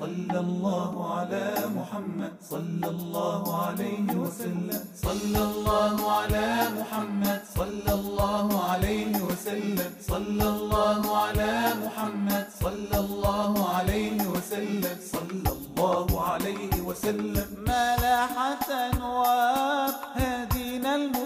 صلى الله على محمد. صلى الله عليه وسلم. صلى الله على محمد. صلى الله عليه وسلم. صلى الله على محمد. صلى الله عليه وسلم. صلى الله عليه وسلم. ملاحة أنوار هدينا المختار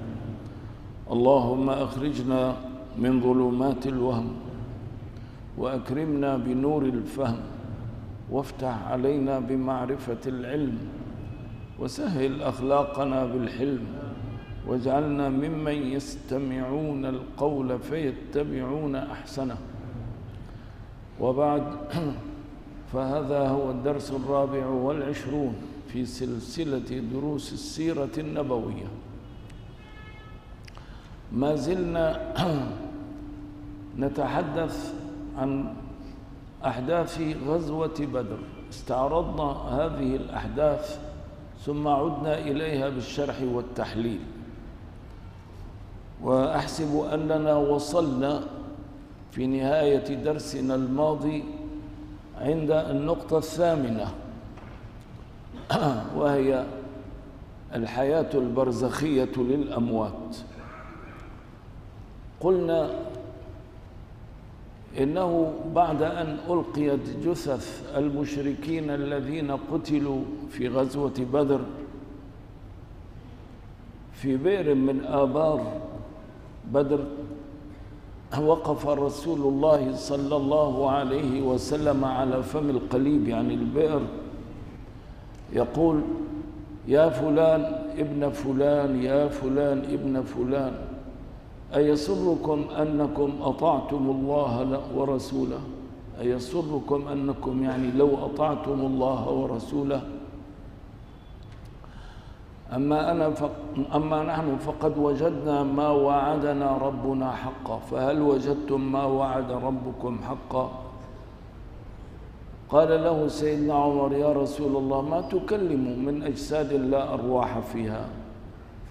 اللهم أخرجنا من ظلمات الوهم وأكرمنا بنور الفهم وافتح علينا بمعرفة العلم وسهل أخلاقنا بالحلم واجعلنا ممن يستمعون القول فيتبعون أحسنه. وبعد فهذا هو الدرس الرابع والعشرون في سلسلة دروس السيرة النبوية. ما زلنا نتحدث عن أحداث غزوة بدر. استعرضنا هذه الأحداث ثم عدنا إليها بالشرح والتحليل. وأحسب أننا وصلنا في نهاية درسنا الماضي عند النقطة الثامنة وهي الحياة البرزخية للأموات. قلنا إنه بعد أن ألقيت جثث المشركين الذين قتلوا في غزوة بدر في بئر من آبار بدر وقف رسول الله صلى الله عليه وسلم على فم القليب يعني البئر. يقول يا فلان ابن فلان يا فلان ابن فلان. أيسركم أنكم أطعتم الله ورسوله؟ أيسركم أنكم يعني لو أطعتم الله ورسوله؟ أما أنا فق أما نحن فقد وجدنا ما وعدنا ربنا حقا فهل وجدتم ما وعد ربكم حقا؟ قال له سيدنا عمر يا رسول الله ما تكلم من أجساد لا أرواح فيها.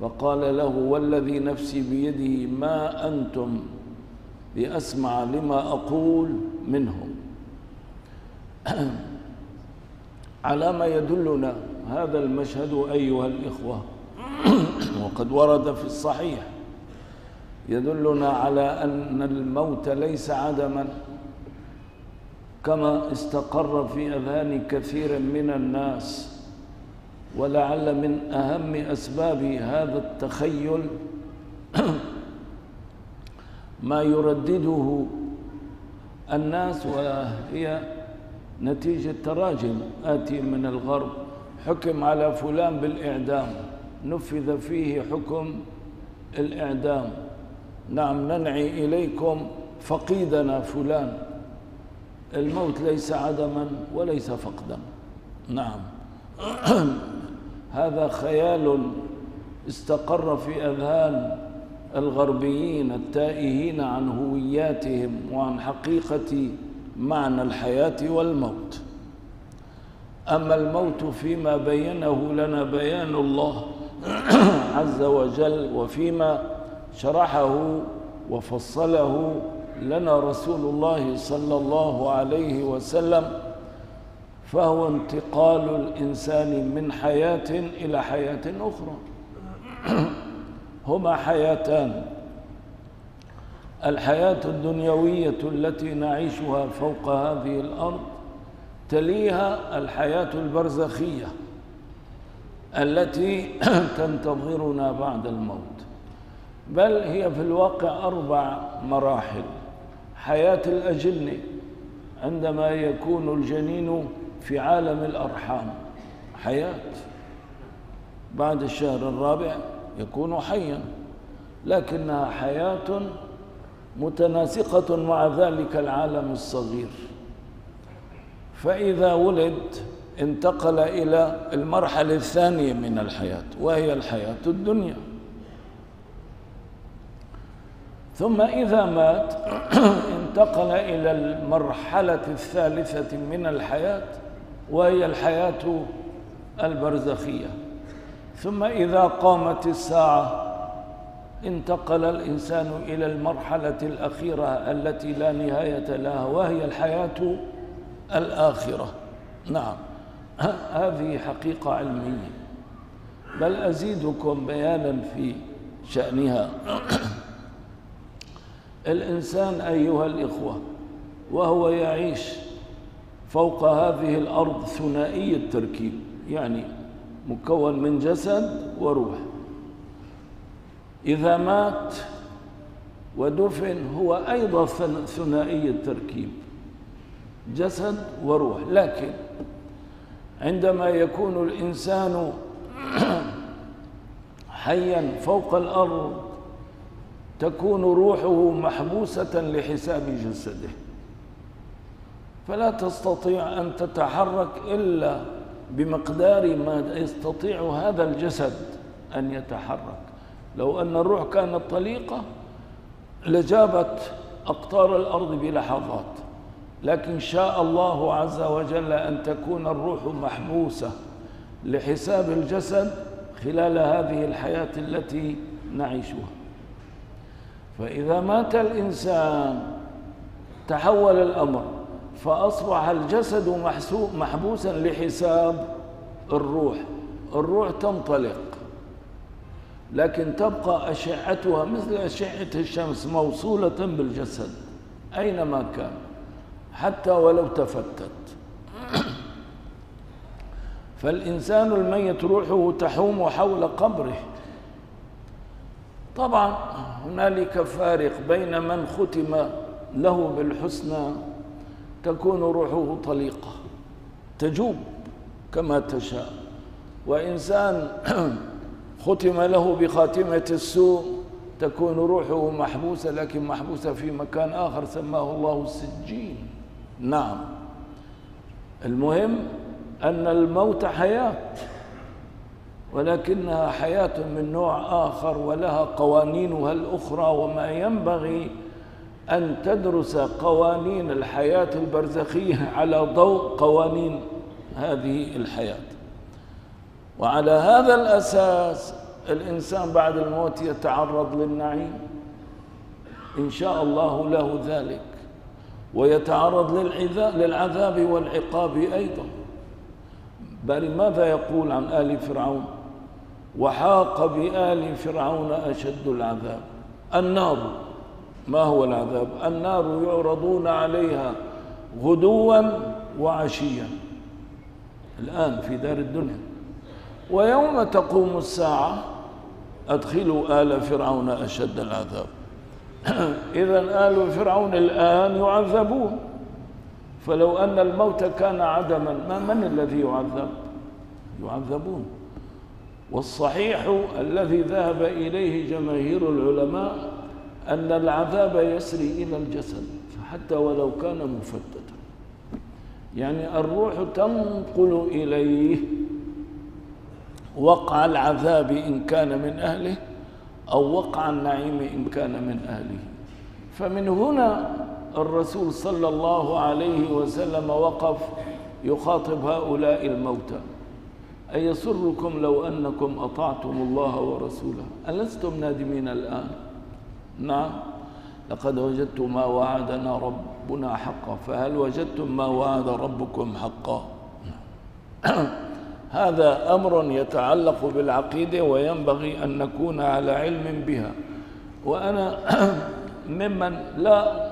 فقال له والذي نفسي بيده ما أنتم بأسمع لما أقول منهم. على ما يدلنا هذا المشهد أيها الإخوة. وقد ورد في الصحيح يدلنا على أن الموت ليس عدما كما استقر في أذهان كثير من الناس. ولعل من أهم أسباب هذا التخيل ما يردده الناس وهي نتيجة تراجم آتي من الغرب. حكم على فلان بالإعدام. نفذ فيه حكم الإعدام. نعم ننعي إليكم فقيدنا فلان. الموت ليس عدما وليس فقدا. نعم. هذا خيال استقر في أذهان الغربيين التائهين عن هوياتهم وعن حقيقة معنى الحياة والموت. أما الموت فيما بينه لنا بيان الله عز وجل وفيما شرحه وفصله لنا رسول الله صلى الله عليه وسلم فهو انتقال الإنسان من حياة إلى حياة أخرى. هما حياتان. الحياة الدنيوية التي نعيشها فوق هذه الأرض تليها الحياة البرزخية التي تنتظرنا بعد الموت. بل هي في الواقع أربع مراحل. حياة الأجنة عندما يكون الجنين في عالم الأرحام. حياة. بعد الشهر الرابع يكون حيا. لكنها حياة متناسقة مع ذلك العالم الصغير. فإذا ولد انتقل إلى المرحلة الثانية من الحياة وهي الحياة الدنيا. ثم إذا مات انتقل إلى المرحلة الثالثة من الحياة. وهي الحياة البرزخية. ثم إذا قامت الساعة انتقل الإنسان إلى المرحلة الأخيرة التي لا نهاية لها وهي الحياة الآخرة. نعم. هذه حقيقة علمية. بل أزيدكم بيانا في شأنها. الإنسان أيها الإخوة وهو يعيش فوق هذه الأرض ثنائي التركيب يعني مكون من جسد وروح. إذا مات ودفن هو أيضا ثنائي التركيب جسد وروح. لكن عندما يكون الإنسان حيا فوق الأرض تكون روحه محبوسة لحساب جسده. فلا تستطيع أن تتحرك إلا بمقدار ما يستطيع هذا الجسد أن يتحرك. لو أن الروح كانت طليقة لجابت أقطار الأرض بلحظات لكن شاء الله عز وجل أن تكون الروح محبوسة لحساب الجسد خلال هذه الحياة التي نعيشها. فإذا مات الإنسان تحول الأمر فأصبح الجسد محبوسا لحساب الروح. الروح تنطلق لكن تبقى أشعتها مثل أشعة الشمس موصولة بالجسد أينما كان حتى ولو تفتت. فالإنسان الميت روحه تحوم حول قبره. طبعا هنالك فارق بين من ختم له بالحسنى تكون روحه طليقة تجوب كما تشاء. وإنسان ختم له بخاتمة السوء تكون روحه محبوسة لكن محبوسة في مكان آخر سماه الله السجين. نعم. المهم أن الموت حياة ولكنها حياة من نوع آخر ولها قوانينها الأخرى وما ينبغي أن تدرس قوانين الحياة البرزخية على ضوء قوانين هذه الحياة. وعلى هذا الأساس الإنسان بعد الموت يتعرض للنعيم. إن شاء الله له ذلك. ويتعرض للعذاب والعقاب أيضا. بل ماذا يقول عن آل فرعون؟ وحاق بآل فرعون أشد العذاب. النار. ما هو العذاب؟ النار يعرضون عليها غدوا وعشيا. الآن في دار الدنيا. ويوم تقوم الساعة أدخلوا آل فرعون أشد العذاب. إذا آل فرعون الآن يعذبون. فلو أن الموت كان عدما ما من الذي يعذب؟ يعذبون. والصحيح الذي ذهب إليه جماهير العلماء أن العذاب يسري إلى الجسد حتى ولو كان مفتتا. يعني الروح تنقل إليه وقع العذاب إن كان من أهله أو وقع النعيم إن كان من أهله. فمن هنا الرسول صلى الله عليه وسلم وقف يخاطب هؤلاء الموتى. أيسركم لو أنكم أطعتم الله ورسوله؟ ألستم نادمين الآن؟ نعم. لقد وجدتم ما وعدنا ربنا حقا. فهل وجدتم ما وعد ربكم حقا؟ هذا أمر يتعلق بالعقيدة وينبغي أن نكون على علم بها. وأنا ممن لا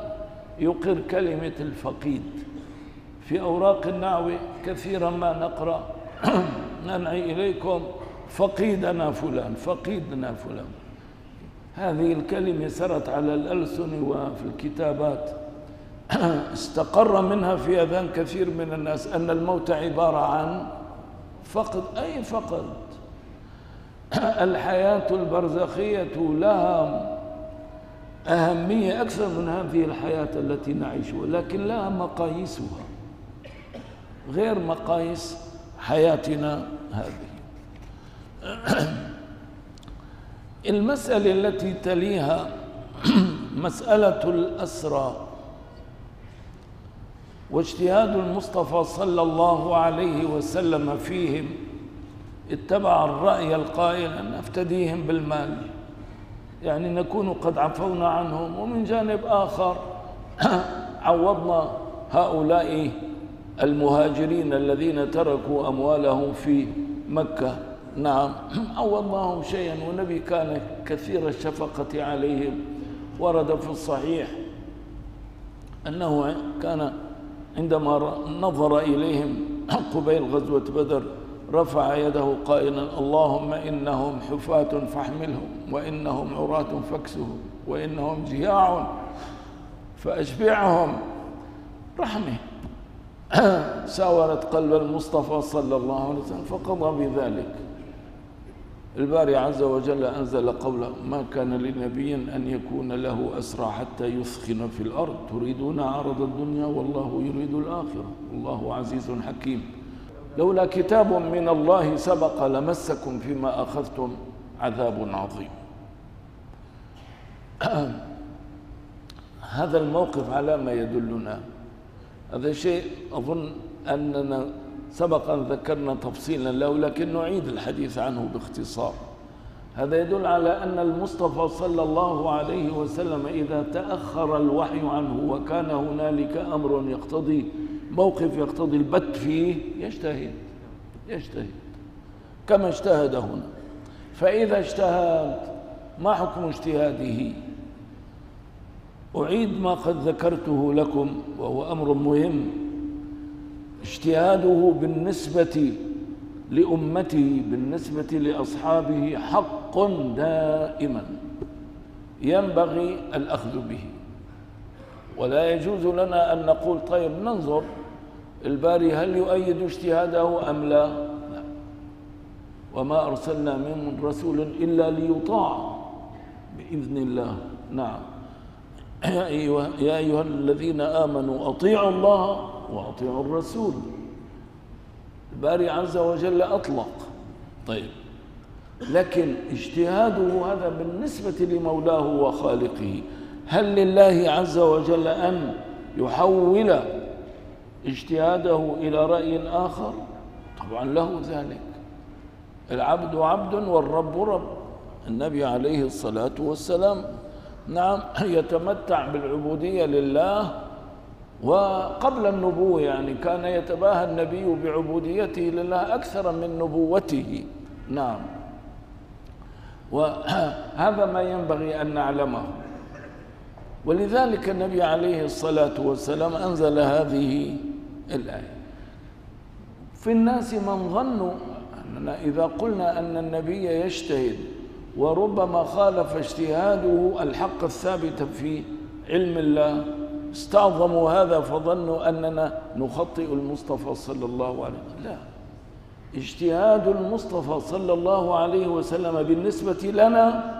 يقر كلمة الفقيد. في أوراق النعوي كثيرا ما نقرأ. ننعي إليكم فقيدنا فلان فقيدنا فلان. هذه الكلمة سرت على الألسن وفي الكتابات. استقر منها في أذان كثير من الناس أن الموت عبارة عن فقد. أي فقد؟ الحياة البرزخية لها أهمية أكثر من هذه الحياة التي نعيشها لكن لها مقاييسها. غير مقاييس حياتنا هذه. المسألة التي تليها مسألة الأسرى. واجتهاد المصطفى صلى الله عليه وسلم فيهم اتبع الرأي القائل أن نفتديهم بالمال. يعني نكون قد عفونا عنهم ومن جانب آخر عوضنا هؤلاء المهاجرين الذين تركوا أموالهم في مكة. نعم. عوضناهم شيئا والنبي كان كثير الشفقة عليهم. ورد في الصحيح أنه كان عندما نظر إليهم قبيل غزوة بدر رفع يده قائلا اللهم إنهم حفاة فاحملهم وإنهم عراة فاكسهم وإنهم جياع فأشبعهم. رحمه. ساورت قلب المصطفى صلى الله عليه وسلم فقضى بذلك. الباري عز وجل أنزل قوله ما كان لنبي أن يكون له أسرى حتى يثخن في الأرض. تريدون عرض الدنيا والله يريد الآخرة. الله عزيز حكيم. لولا كتاب من الله سبق لمسكم فيما أخذتم عذاب عظيم. هذا الموقف على ما يدلنا. هذا شيء أظن أننا سبق أن ذكرنا تفصيلا له لكن نعيد الحديث عنه باختصار. هذا يدل على أن المصطفى صلى الله عليه وسلم إذا تأخر الوحي عنه وكان هنالك أمر يقتضي موقف يقتضي البت فيه يجتهد يجتهد. كما اجتهد هنا. فإذا اجتهد ما حكم اجتهاده؟ أعيد ما قد ذكرته لكم وهو أمر مهم. اجتهاده بالنسبة لأمته بالنسبة لأصحابه حق دائما. ينبغي الأخذ به. ولا يجوز لنا أن نقول طيب ننظر الباري هل يؤيد اجتهاده أم لا؟ لا. وما أرسلنا من رسول إلا ليطاع بإذن الله. نعم. يا أيها, الذين آمنوا أطيعوا الله وأطيعوا الرسول. الباري عز وجل أطلق. طيب. لكن اجتهاده هذا بالنسبة لمولاه وخالقه. هل لله عز وجل أن يحول اجتهاده إلى رأي آخر؟ طبعا له ذلك. العبد عبد والرب رب. النبي عليه الصلاة والسلام. نعم يتمتع بالعبودية لله وقبل النبوة يعني كان يتباهى النبي بعبوديته لله أكثر من نبوته. نعم. وهذا ما ينبغي أن نعلمه. ولذلك النبي عليه الصلاة والسلام أنزل هذه الآية. في الناس من ظنوا أننا إذا قلنا أن النبي يجتهد وربما خالف اجتهاده الحق الثابت في علم الله استعظموا هذا فظنوا أننا نخطئ المصطفى صلى الله عليه وسلم. لا. اجتهاد المصطفى صلى الله عليه وسلم بالنسبة لنا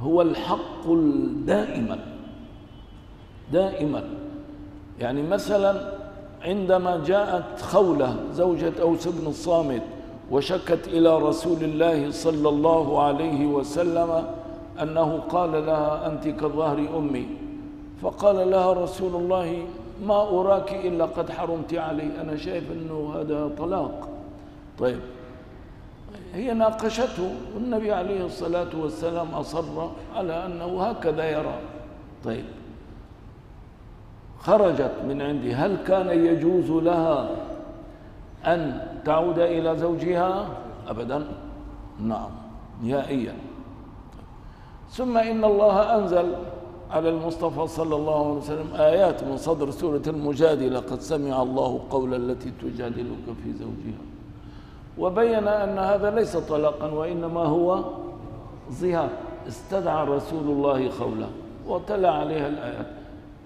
هو الحق دائما. دائما. يعني مثلا عندما جاءت خولة زوجة أوس بن الصامت وشكت إلى رسول الله صلى الله عليه وسلم أنه قال لها أنت كظهر أمي. فقال لها رسول الله ما أراك إلا قد حرمت علي أنا شايف أنه هذا طلاق. طيب. هي ناقشته والنبي عليه الصلاة والسلام أصر على أنه هكذا يرى. طيب. خرجت من عندي. هل كان يجوز لها أن تعود إلى زوجها؟ أبدا. نعم. نهائيا. ثم إن الله أنزل على المصطفى صلى الله عليه وسلم آيات من صدر سورة المجادلة قد سمع الله قول التي تجادلك في زوجها. وبين أن هذا ليس طلاقا وإنما هو ظهار استدعى رسول الله خوله وتلا عليها الآيات.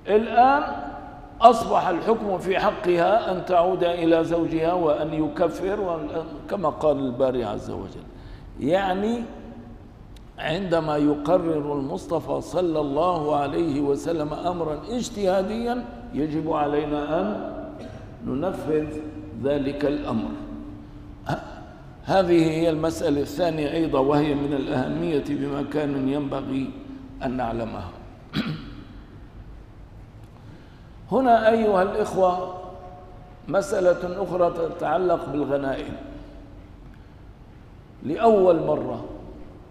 الآن أصبح الحكم في حقها أن تعود إلى زوجها وأن يكفر كما قال الباري عز وجل. يعني عندما يقرر المصطفى صلى الله عليه وسلم أمرا اجتهاديا يجب علينا أن ننفذ ذلك الأمر. ه- هذه هي المسألة الثانية أيضا وهي من الأهمية بمكان ينبغي أن نعلمها. هنا أيها الإخوة مسألة أخرى تتعلق بالغنائم. لأول مرة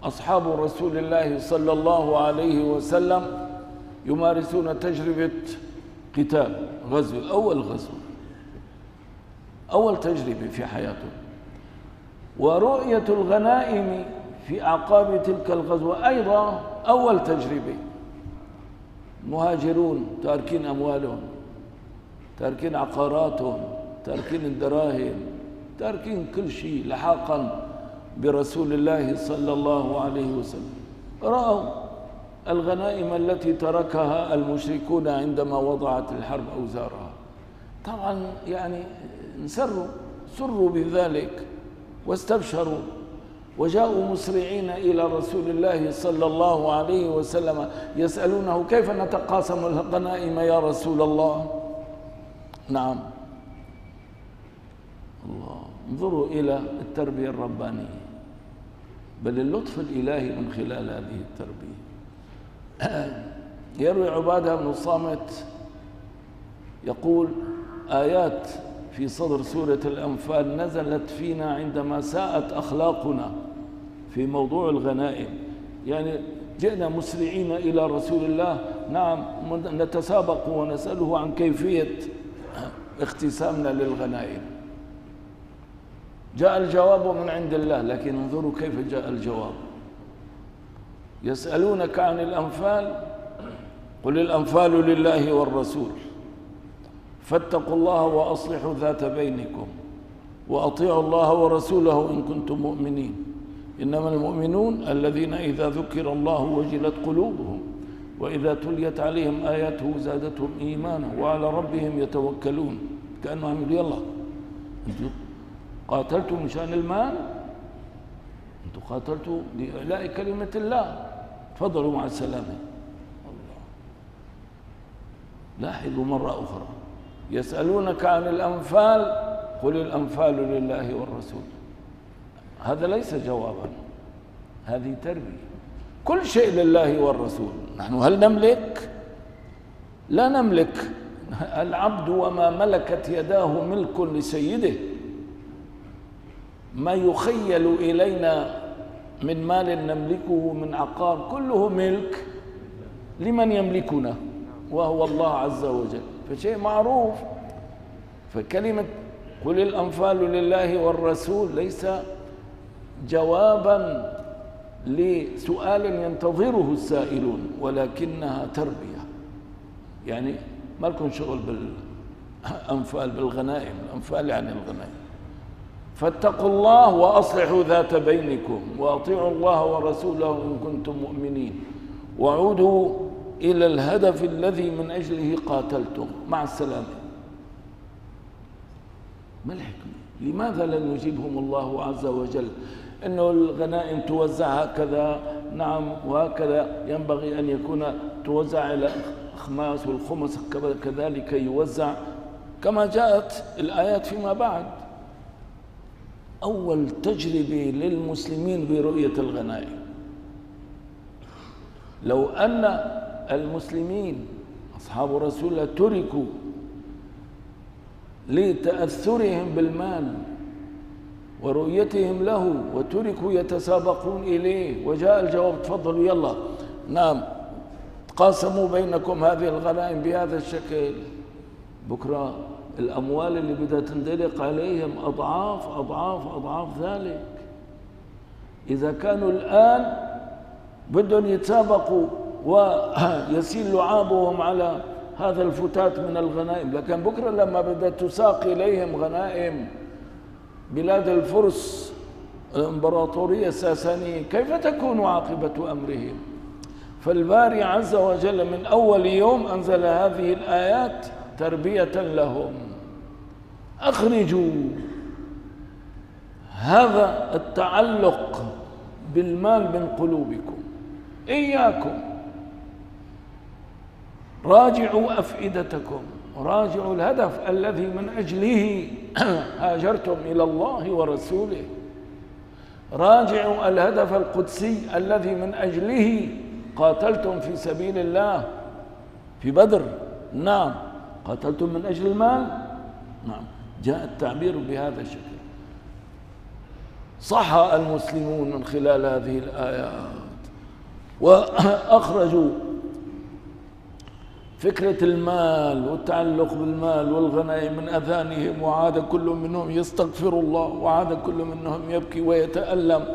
أصحاب رسول الله صلى الله عليه وسلم يمارسون تجربة قتال غزو أول غزو أول تجربة في حياتهم ورؤية الغنائم في أعقاب تلك الغزوة أيضا أول تجربة. مهاجرون تاركين أموالهم تاركين عقاراتهم تاركين الدراهم تاركين كل شيء لحاقا. برسول الله صلى الله عليه وسلم. رأوا الغنائم التي تركها المشركون عندما وضعت الحرب أوزارها. طبعا يعني انسروا سروا بذلك واستبشروا. وجاءوا مسرعين إلى رسول الله صلى الله عليه وسلم يسألونه كيف نتقاسم الغنائم يا رسول الله؟ نعم. الله انظروا إلى التربية الربانية. بل اللطف الإلهي من خلال هذه التربية. يروي عبادة بن الصامت يقول آيات في صدر سورة الأنفال نزلت فينا عندما ساءت أخلاقنا في موضوع الغنائم. يعني جئنا مسرعين إلى رسول الله نعم نتسابق ونسأله عن كيفية اختسامنا للغنائم. جاء الجواب من عند الله لكن انظروا كيف جاء الجواب. يسألونك عن الأنفال قل الأنفال لله والرسول. فاتقوا الله وأصلحوا ذات بينكم وأطيعوا الله ورسوله إن كنتم مؤمنين. إنما المؤمنون الذين إذا ذكر الله وجلت قلوبهم وإذا تليت عليهم آياته زادتهم إيمانا وعلى ربهم يتوكلون. كأنهم يقولوا يلا قاتلتم مشان المال؟ أنتوا قاتلتوا لإعلاء كلمة الله. تفضلوا مع السلامة. الله. لاحظوا مرة أخرى. يسألونك عن الأنفال قل الأنفال لله والرسول. هذا ليس جوابا. هذه تربية. كل شيء لله والرسول. نحن هل نملك؟ لا نملك. العبد وما ملكت يداه ملك لسيده. ما يخيل إلينا من مال نملكه من عقار كله ملك لمن يملكنا وهو الله عز وجل. فشيء معروف. فكلمة قل الأنفال لله والرسول ليس جوابا لسؤال ينتظره السائلون ولكنها تربية. يعني ما لكم شغل بالأنفال بالغنائم الأنفال يعني الغنائم. فاتقوا الله وأصلحوا ذات بينكم وأطيعوا الله ورسوله إن كنتم مؤمنين. وعودوا إلى الهدف الذي من أجله قاتلتم. مع السلامة. ما الحكمة؟ لماذا لن يجيبهم الله عز وجل؟ أنه الغنائم توزع هكذا نعم وهكذا. ينبغي أن يكون توزع إلى الخماس والخمس كذلك يوزع. كما جاءت الآيات فيما بعد. أول تجربة للمسلمين برؤية الغنائم. لو أن المسلمين أصحاب رسول الله تركوا لتأثرهم بالمال ورؤيتهم له وتركوا يتسابقون إليه وجاء الجواب تفضلوا يلا. نعم قاسموا بينكم هذه الغنائم بهذا الشكل. بكرة الأموال اللي بدها تندلق عليهم أضعاف أضعاف أضعاف ذلك. إذا كانوا الآن بدهم يتسابقوا ويسيل لعابهم على هذا الفتات من الغنائم لكن بكرة لما بدأت تساق إليهم غنائم بلاد الفرس الإمبراطورية الساسانية كيف تكون عاقبة أمرهم؟ فالباري عز وجل من أول يوم أنزل هذه الآيات تربية لهم. أخرجوا. هذا التعلق بالمال من قلوبكم. إياكم. راجعوا أفئدتكم. راجعوا الهدف الذي من أجله هاجرتم إلى الله ورسوله. راجعوا الهدف القدسي الذي من أجله قاتلتم في سبيل الله في بدر. نعم. قاتلتم من أجل المال؟ نعم. جاء التعبير بهذا الشكل. صح المسلمون من خلال هذه الآيات. وأخرجوا فكرة المال والتعلق بالمال والغنائم من أذانهم وعاد كل منهم يستغفر الله وعاد كل منهم يبكي ويتألم.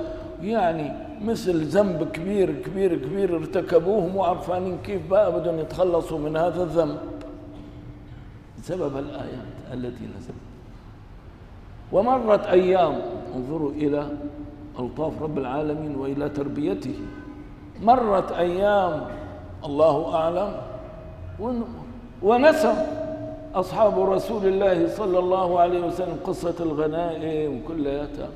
يعني مثل ذنب كبير كبير كبير ارتكبوه وعرفانين كيف بقى بدهم يتخلصوا من هذا الذنب. بسبب الآيات التي نزلت. ومرت أيام انظروا إلى ألطاف رب العالمين وإلى تربيته. مرت أيام الله أعلم ونسى أصحاب رسول الله صلى الله عليه وسلم قصة الغنائم كلياتها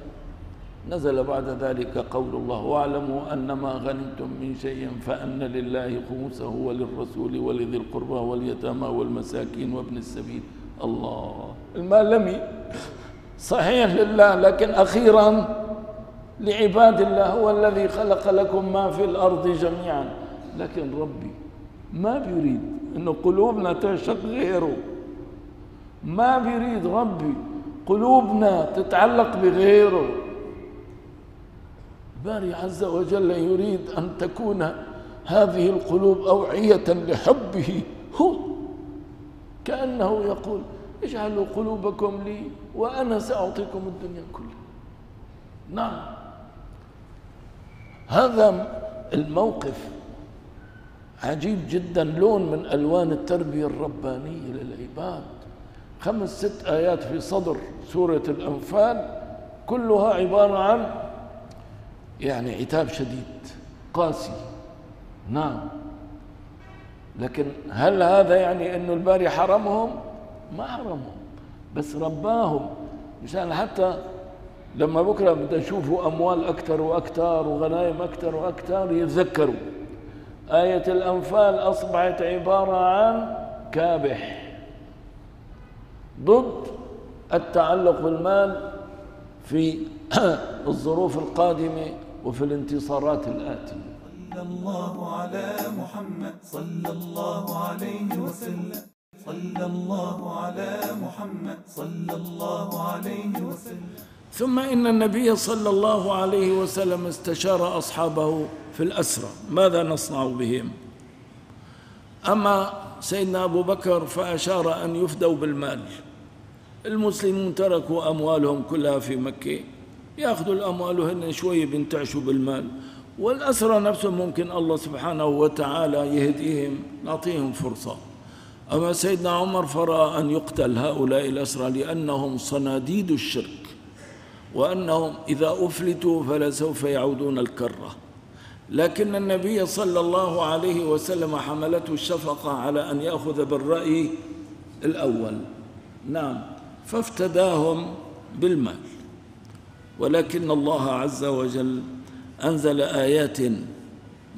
نزل بعد ذلك قول الله واعلموا أن ما غنمتم من شيء فأن لله خمسه وللرسول ولذي القربى واليتامى والمساكين وابن السبيل. الله. المال لم صحيح لله لكن أخيرا لعباد الله هو الذي خلق لكم ما في الأرض جميعا. لكن ربي ما بيريد أن قلوبنا تعشق غيره. ما بيريد ربي قلوبنا تتعلق بغيره. باري عز وجل يريد أن تكون هذه القلوب أوعية لحبه. هو كأنه يقول اجعلوا قلوبكم لي وأنا سأعطيكم الدنيا كلها. نعم. هذا الموقف عجيب جدا لون من ألوان التربية الربانية للعباد. خمس ست آيات في صدر سورة الأنفال كلها عبارة عن يعني عتاب شديد قاسي نعم لكن هل هذا يعني إنه الباري حرمهم؟ ما حرمهم بس رباهم. مشان حتى لما بكرة بدنا يشوفوا أموال أكثر وأكثر وغنايم أكثر وأكثر يتذكروا. آية الأنفال أصبحت عبارة عن كابح. ضد التعلق بالمال في الظروف القادمة وفي الانتصارات الآتية صلى الله على محمد. صلى الله عليه وسلم. صلى الله على محمد. صلى الله عليه وسلم. ثم إن النبي صلى الله عليه وسلم استشار أصحابه في الأسرى. ماذا نصنع بهم؟ أما سيدنا أبو بكر فأشار أن يفدوا بالمال. المسلمون تركوا أموالهم كلها في مكة. يأخذوا الأموال وهن شوي بينتعشوا بالمال والأسرى نفسهم ممكن الله سبحانه وتعالى يهديهم نعطيهم فرصة. أما سيدنا عمر فرأى أن يقتل هؤلاء الأسرى لأنهم صناديد الشرك وأنهم إذا أفلتوا فلسوف يعودون الكرة. لكن النبي صلى الله عليه وسلم حملته الشفقة على أن يأخذ بالرأي الأول. نعم فافتداهم بالمال. ولكن الله عز وجل أنزل آيات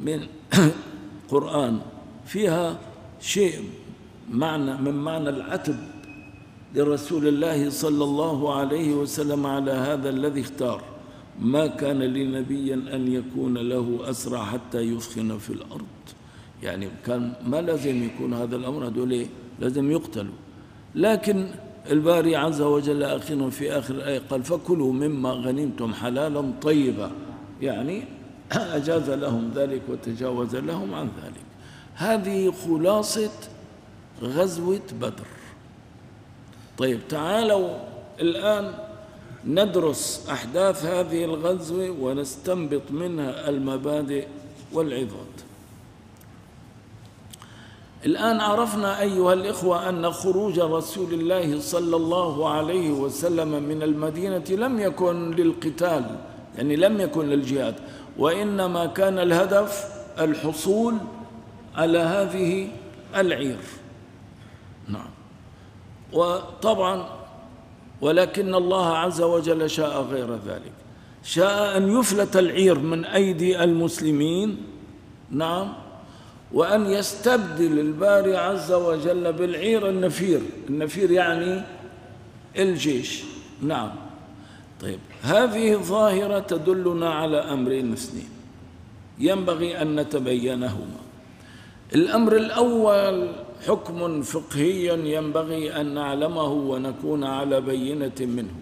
من قرآن فيها شيء معنى من معنى العتب لرسول الله صلى الله عليه وسلم على هذا الذي اختار. ما كان لنبي أن يكون له أسرى حتى يثخن في الأرض. يعني كان ما لازم يكون هذا الأمر هذول لازم يقتلوا. لكن الباري عز وجل أخيرا في آخر الآية قال فكلوا مما غنمتم حلالا طيبا. يعني أجاز لهم ذلك وتجاوز لهم عن ذلك. هذه خلاصة غزوة بدر. طيب تعالوا الآن ندرس أحداث هذه الغزوة ونستنبط منها المبادئ والعظات. الآن عرفنا أيها الإخوة أن خروج رسول الله صلى الله عليه وسلم من المدينة لم يكن للقتال يعني لم يكن للجهاد وإنما كان الهدف الحصول على هذه العير. نعم. وطبعا ولكن الله عز وجل شاء غير ذلك. شاء أن يفلت العير من أيدي المسلمين. نعم. وأن يستبدل الباري عز وجل بالعير النفير. النفير يعني الجيش. نعم. طيب. هذه ظاهرة تدلنا على أمرين اثنين. ينبغي أن نتبينهما. الأمر الأول حكم فقهي ينبغي أن نعلمه ونكون على بينة منه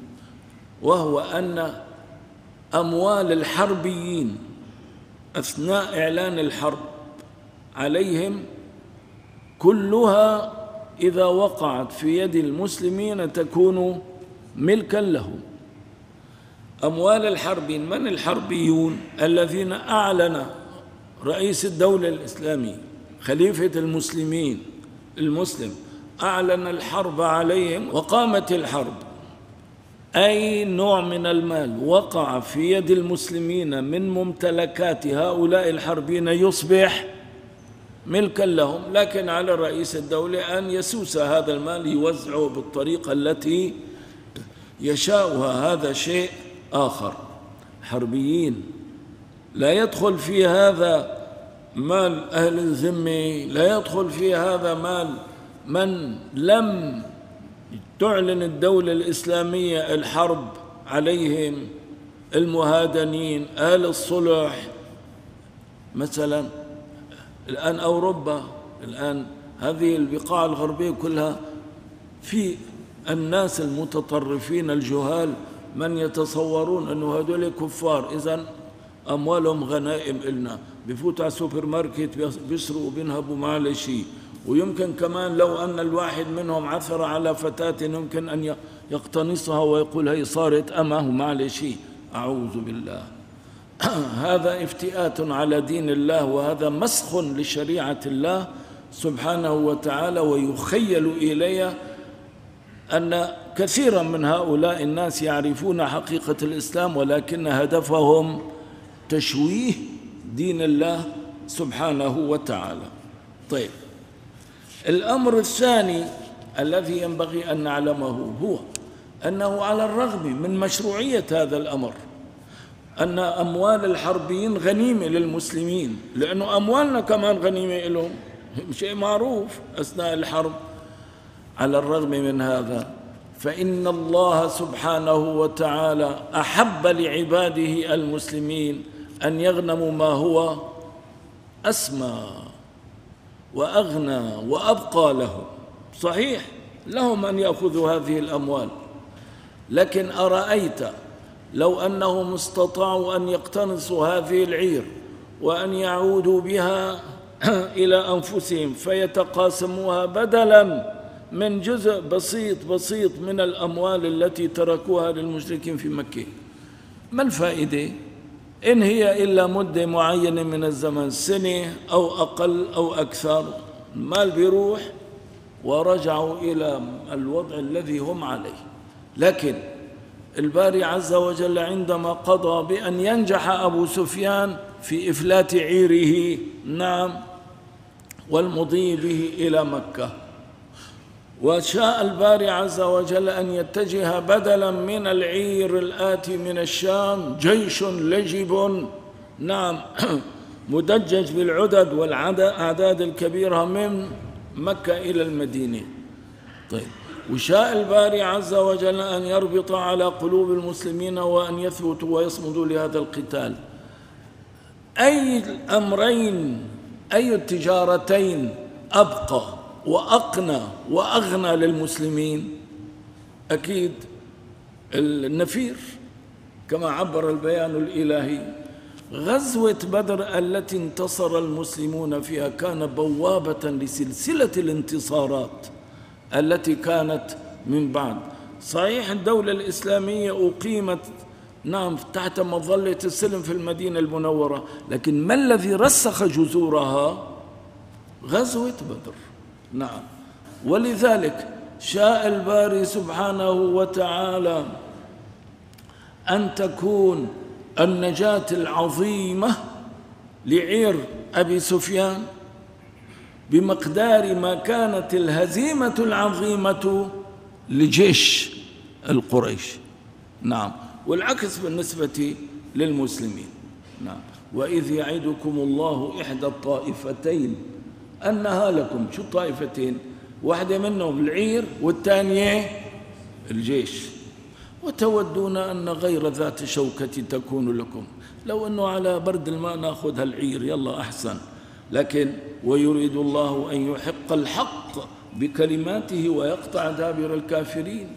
وهو أن أموال الحربيين أثناء إعلان الحرب عليهم كلها إذا وقعت في يد المسلمين تكون ملكا لهم. أموال الحربين من الحربيون؟ الذين أعلن رئيس الدولة الإسلامية خليفة المسلمين المسلم أعلن الحرب عليهم وقامت الحرب. أي نوع من المال وقع في يد المسلمين من ممتلكات هؤلاء الحربين يصبح ملكا لهم لكن على رئيس الدولة أن يسوس هذا المال يوزعه بالطريقة التي يشاؤها هذا شيء آخر. حربيين. لا يدخل في هذا مال أهل الذمة لا يدخل في هذا مال من لم تعلن الدولة الإسلامية الحرب عليهم المهادنين أهل الصلح. مثلا الآن أوروبا الآن هذه البقاع الغربية كلها في الناس المتطرفين الجهال من يتصورون أنه هذول كفار. إذا أموالهم غنائم إلنا. بفوتوا على السوبر ماركت بيسرقوا وبينهبوا ما شيء. ويمكن كمان لو أن الواحد منهم عثر على فتاة يمكن أن يقتنصها ويقول هي صارت أمه ما شيء. أعوذ بالله. هذا افتئات على دين الله وهذا مسخ لشريعة الله سبحانه وتعالى ويخيل إلي أن كثيرا من هؤلاء الناس يعرفون حقيقة الإسلام ولكن هدفهم تشويه دين الله سبحانه وتعالى. طيب الأمر الثاني الذي ينبغي أن نعلمه هو أنه على الرغم من مشروعية هذا الأمر أن أموال الحربيين غنيمة للمسلمين لأنه أموالنا كمان غنيمة لهم شيء معروف أثناء الحرب على الرغم من هذا فإن الله سبحانه وتعالى أحب لعباده المسلمين أن يغنموا ما هو أسمى وأغنى وأبقى لهم. صحيح لهم أن يأخذوا هذه الأموال. لكن أرأيت لو أنهم استطاعوا أن يقتنصوا هذه العير وأن يعودوا بها إلى أنفسهم فيتقاسموها بدلا من جزء بسيط بسيط من الأموال التي تركوها للمشركين في مكة. ما الفائدة؟ إن هي إلا مدة معينة من الزمن سنة أو أقل أو أكثر. المال بيروح ورجعوا إلى الوضع الذي هم عليه. لكن الباري عز وجل عندما قضى بأن ينجح أبو سفيان في إفلات عيره نعم والمضي به إلى مكة. وشاء الباري عز وجل أن يتجه بدلا من العير الآتي من الشام جيش لجب نعم مدجج بالعدد والأعداد الكبيرة من مكة إلى المدينة. طيب. وشاء الباري عز وجل أن يربط على قلوب المسلمين وأن يثبتوا ويصمدوا لهذا القتال. أي الأمرين أي التجارتين أبقى وأقنى وأغنى للمسلمين؟ أكيد النفير كما عبر البيان الإلهي. غزوة بدر التي انتصر المسلمون فيها كان بوابة لسلسلة الانتصارات. التي كانت من بعد. صحيح الدولة الإسلامية أقيمت نعم تحت مظلة السلم في المدينة المنورة لكن ما الذي رسخ جذورها؟ غزوة بدر. نعم. ولذلك شاء الباري سبحانه وتعالى أن تكون النجاة العظيمة لعير أبي سفيان بمقدار ما كانت الهزيمة العظيمة لجيش القريش. نعم. والعكس بالنسبة للمسلمين. نعم. وإذ يعدكم الله إحدى الطائفتين أنها لكم. شو الطائفتين؟ واحدة منهم العير والثانية الجيش. وتودون أن غير ذات شوكة تكون لكم. لو أنه على برد الماء ناخذ هالعير يلا أحسن. لكن ويريد الله أن يحق الحق بكلماته ويقطع دابر الكافرين.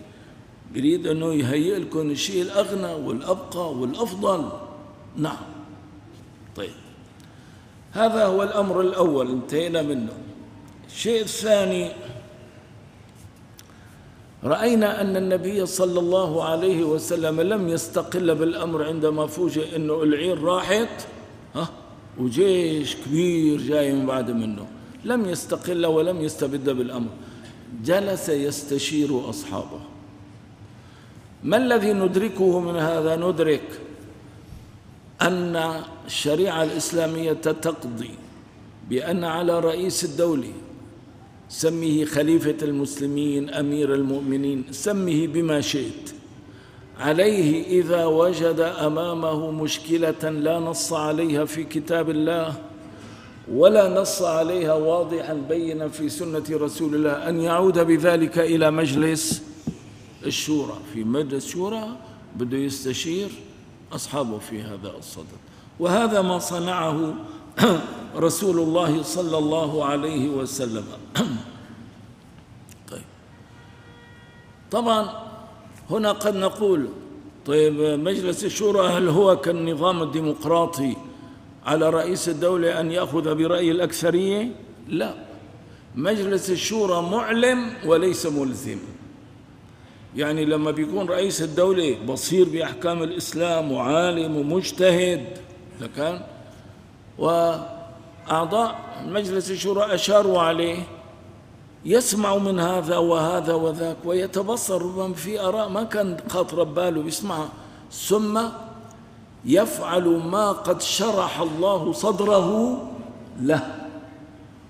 يريد أنه يهيئ لكم الشيء الأغنى والأبقى والأفضل. نعم. طيب. هذا هو الأمر الأول. انتهينا منه. الشيء الثاني رأينا أن النبي صلى الله عليه وسلم لم يستقل بالأمر عندما فوجئ أنه العير راحت. ها؟ وجيش كبير جاي من بعد منه. لم يستقل ولم يستبد بالأمر. جلس يستشير أصحابه. ما الذي ندركه من هذا؟ ندرك أن الشريعة الإسلامية تقضي بأن على رئيس الدولة سميه خليفة المسلمين أمير المؤمنين سميه بما شئت. عليه إذا وجد أمامه مشكلة لا نص عليها في كتاب الله ولا نص عليها واضحا بينا في سنة رسول الله أن يعود بذلك إلى مجلس الشورى. في مجلس الشورى بده يستشير أصحابه في هذا الصدد. وهذا ما صنعه رسول الله صلى الله عليه وسلم. طيب. طبعا هنا قد نقول طيب مجلس الشورى هل هو كالنظام الديمقراطي على رئيس الدولة أن يأخذ برأي الأكثرية؟ لا. مجلس الشورى معلم وليس ملزم. يعني لما بيكون رئيس الدولة بصير بأحكام الإسلام وعالم ومجتهد لكان وأعضاء مجلس الشورى أشاروا عليه. يسمع من هذا وهذا وذاك ويتبصر ربما في آراء ما كان خاطر باله بيسمعها ثم يفعل ما قد شرح الله صدره له.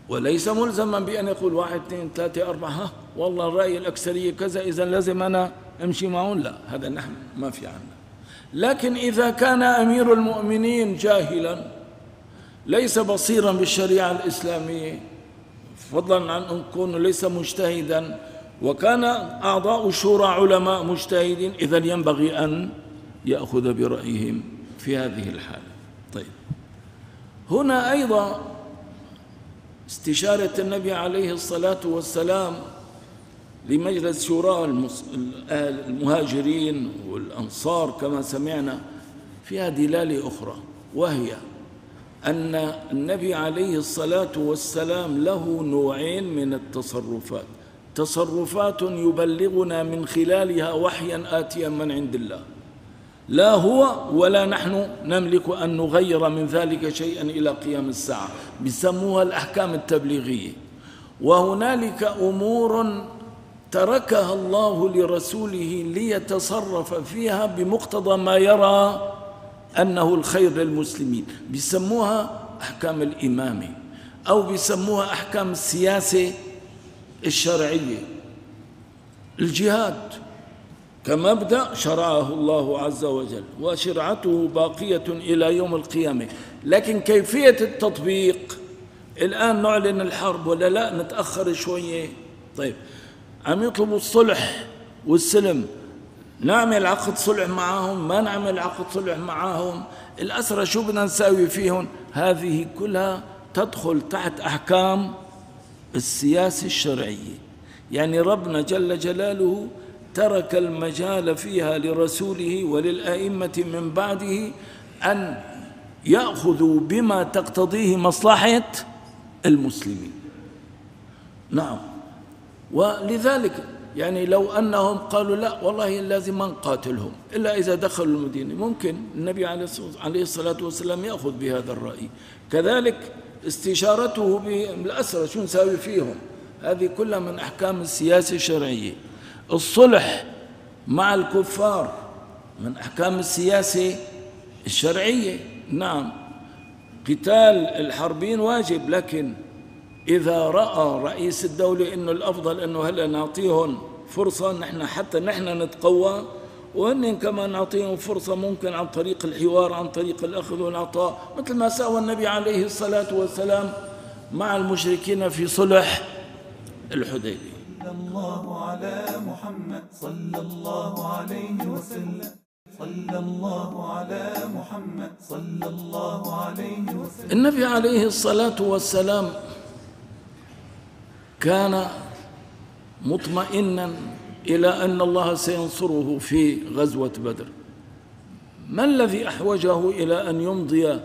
وليس ملزما بأن يقول واحد اثنين ثلاثة أربعة. ها والله الرأي الأكثرية كذا إذا لازم أنا أمشي معهم. لا هذا نحن ما في عنا. لكن إذا كان أمير المؤمنين جاهلا ليس بصيرا بالشريعة الإسلامية. فضلا عن أن يكون ليس مجتهدا. وكان أعضاء الشورى علماء مجتهدين. إذا ينبغي أن يأخذ برأيهم في هذه الحالة. طيب. هنا أيضا استشارة النبي عليه الصلاة والسلام لمجلس شورى المهاجرين والأنصار كما سمعنا فيها دلالة أخرى وهي أن النبي عليه الصلاة والسلام له نوعين من التصرفات. تصرفات يبلغنا من خلالها وحيا آتيا من عند الله. لا هو ولا نحن نملك أن نغير من ذلك شيئا إلى قيام الساعة. بيسموها الأحكام التبليغية. وهنالك أمور تركها الله لرسوله ليتصرف فيها بمقتضى ما يرى أنه الخير للمسلمين. بيسموها أحكام الإمامة أو بيسموها أحكام السياسة الشرعية. الجهاد كمبدأ شرعه الله عز وجل وشرعته باقية إلى يوم القيامة. لكن كيفية التطبيق؟ الآن نعلن الحرب ولا لا؟ نتأخر شوية. طيب عم يطلبوا الصلح والسلم. نعمل عقد صلح معهم ما نعمل عقد صلح معهم الأسرى شو بدنا نساوي فيهم؟ هذه كلها تدخل تحت أحكام السياسة الشرعية. يعني ربنا جل جلاله ترك المجال فيها لرسوله وللأئمة من بعده أن يأخذوا بما تقتضيه مصلحة المسلمين. نعم. ولذلك يعني لو أنهم قالوا لا والله لازم نقاتلهم. إلا إذا دخلوا المدينة. ممكن النبي عليه الصلاة والسلام يأخذ بهذا الرأي. كذلك استشارته بالأسرى شو نساوي فيهم؟ هذه كلها من أحكام السياسة الشرعية. الصلح مع الكفار من أحكام السياسة الشرعية. نعم قتال الحربين واجب لكن إذا رأى رئيس الدولة أنه الأفضل أنه هلأ نعطيهم فرصة نحن حتى نحن نتقوى. وهن كمان نعطيهم فرصة ممكن عن طريق الحوار عن طريق الأخذ والعطاء مثل ما سوى النبي عليه الصلاة والسلام مع المشركين في صلح الحديبية. الله على محمد صلى الله عليه وسلم. صلى الله على محمد صلى الله عليه وسلم. النبي عليه الصلاة والسلام كان مطمئنا إلى أن الله سينصره في غزوة بدر. ما الذي أحوجه إلى أن يمضي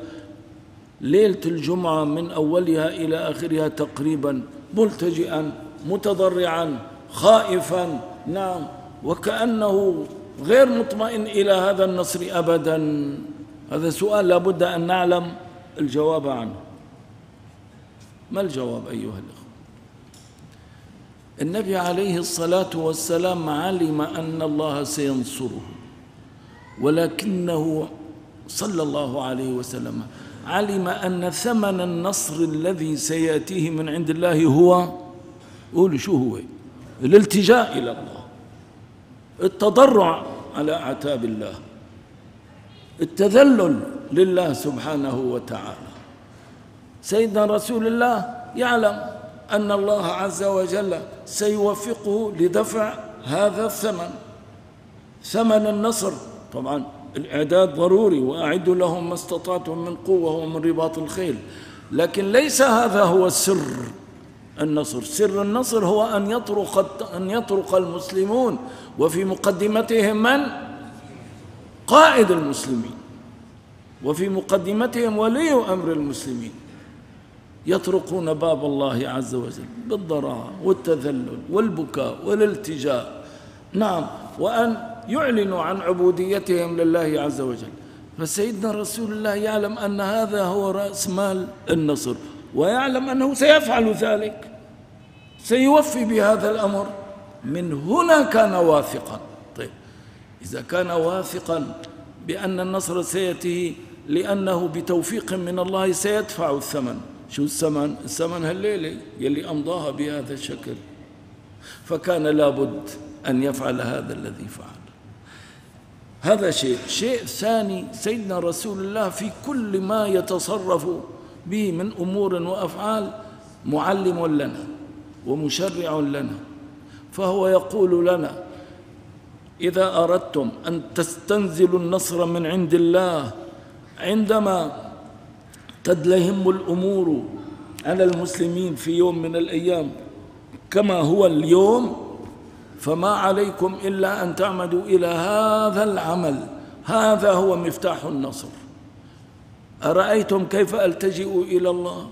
ليلة الجمعة من أولها إلى آخرها تقريبا ملتجئا متضرعا خائفا؟ نعم. وكأنه غير مطمئن إلى هذا النصر أبدا. هذا سؤال لابد أن نعلم الجواب عنه. ما الجواب أيها الأخوة؟ النبي عليه الصلاة والسلام علم أن الله سينصره ولكنه صلى الله عليه وسلم علم أن ثمن النصر الذي سيأتيه من عند الله هو قول شو هو؟ الالتجاء إلى الله التضرع على أعتاب الله التذلل لله سبحانه وتعالى. سيدنا رسول الله يعلم أن الله عز وجل سيوفقه لدفع هذا الثمن. ثمن النصر. طبعا الإعداد ضروري وأعدوا لهم ما استطعتم من قوة ومن رباط الخيل. لكن ليس هذا هو السر النصر. سر النصر هو أن يطرق أن يطرق المسلمون. وفي مقدمتهم من؟ قائد المسلمين. وفي مقدمتهم ولي أمر المسلمين. يطرقون باب الله عز وجل بالضراعة والتذلل والبكاء والالتجاء. نعم وأن يعلنوا عن عبوديتهم لله عز وجل. فسيدنا رسول الله يعلم أن هذا هو رأس مال النصر ويعلم أنه سيفعل ذلك سيوفي بهذا الأمر. من هنا كان واثقا. طيب إذا كان واثقا بأن النصر سيأتي لأنه بتوفيق من الله سيدفع الثمن. شو الثمن الثمن هالليلة يلي أمضاها بهذا الشكل. فكان لابد أن يفعل هذا الذي فعل. هذا شيء شيء ثاني سيدنا رسول الله في كل ما يتصرف به من أمور وأفعال معلم لنا ومشرع لنا. فهو يقول لنا إذا أردتم أن تستنزلوا النصر من عند الله عندما تدلهم الأمور على المسلمين في يوم من الأيام كما هو اليوم فما عليكم إلا أن تعمدوا إلى هذا العمل. هذا هو مفتاح النصر. أرأيتم كيف ألتجئ إلى الله؟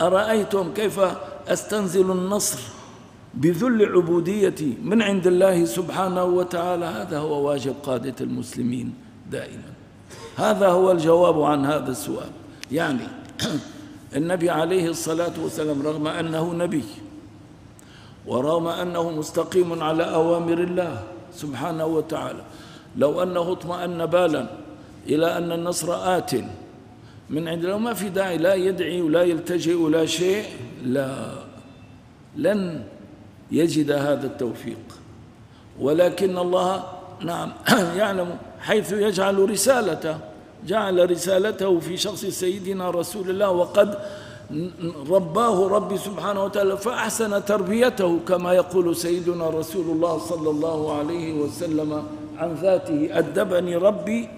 أرأيتم كيف أستنزل النصر بذل عبوديتي من عند الله سبحانه وتعالى؟ هذا هو واجب قادة المسلمين دائما. هذا هو الجواب عن هذا السؤال. يعني النبي عليه الصلاة والسلام رغم أنه نبي ورغم أنه مستقيم على أوامر الله سبحانه وتعالى لو أنه اطمأن بالا إلى أن النصر آت من عند الله ما في داعي لا يدعي ولا يلتجئ ولا شيء لا لن يجد هذا التوفيق. ولكن الله نعم يعلم حيث يجعل رسالته. جعل رسالته في شخص سيدنا رسول الله وقد رباه ربي سبحانه وتعالى فأحسن تربيته كما يقول سيدنا رسول الله صلى الله عليه وسلم عن ذاته أدبني ربي